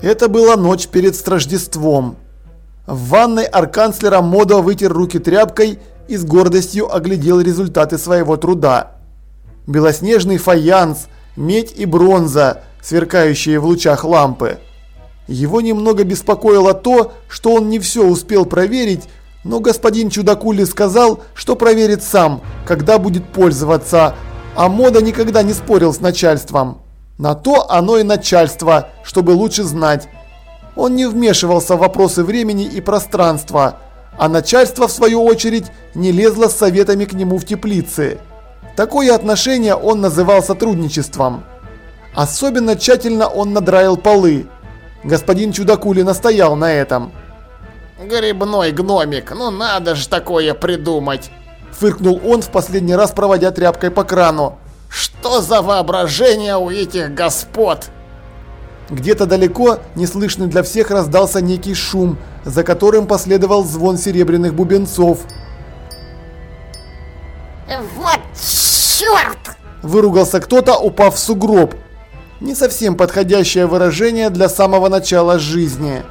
Это была ночь перед Страждеством. В ванной арканцлера Модо вытер руки тряпкой и с гордостью оглядел результаты своего труда. Белоснежный фаянс, медь и бронза, сверкающие в лучах лампы. Его немного беспокоило то, что он не все успел проверить, но господин Чудакули сказал, что проверит сам, когда будет пользоваться, а Мода никогда не спорил с начальством. На то оно и начальство, чтобы лучше знать. Он не вмешивался в вопросы времени и пространства, а начальство, в свою очередь, не лезло с советами к нему в теплице. Такое отношение он называл сотрудничеством. Особенно тщательно он надраил полы. Господин Чудакули настоял на этом. «Грибной гномик, ну надо же такое придумать!» Фыркнул он в последний раз, проводя тряпкой по крану. «Что за воображение у этих господ?» Где-то далеко, неслышный для всех, раздался некий шум, за которым последовал звон серебряных бубенцов. «Вот черт!» – выругался кто-то, упав в сугроб. Не совсем подходящее выражение для самого начала жизни.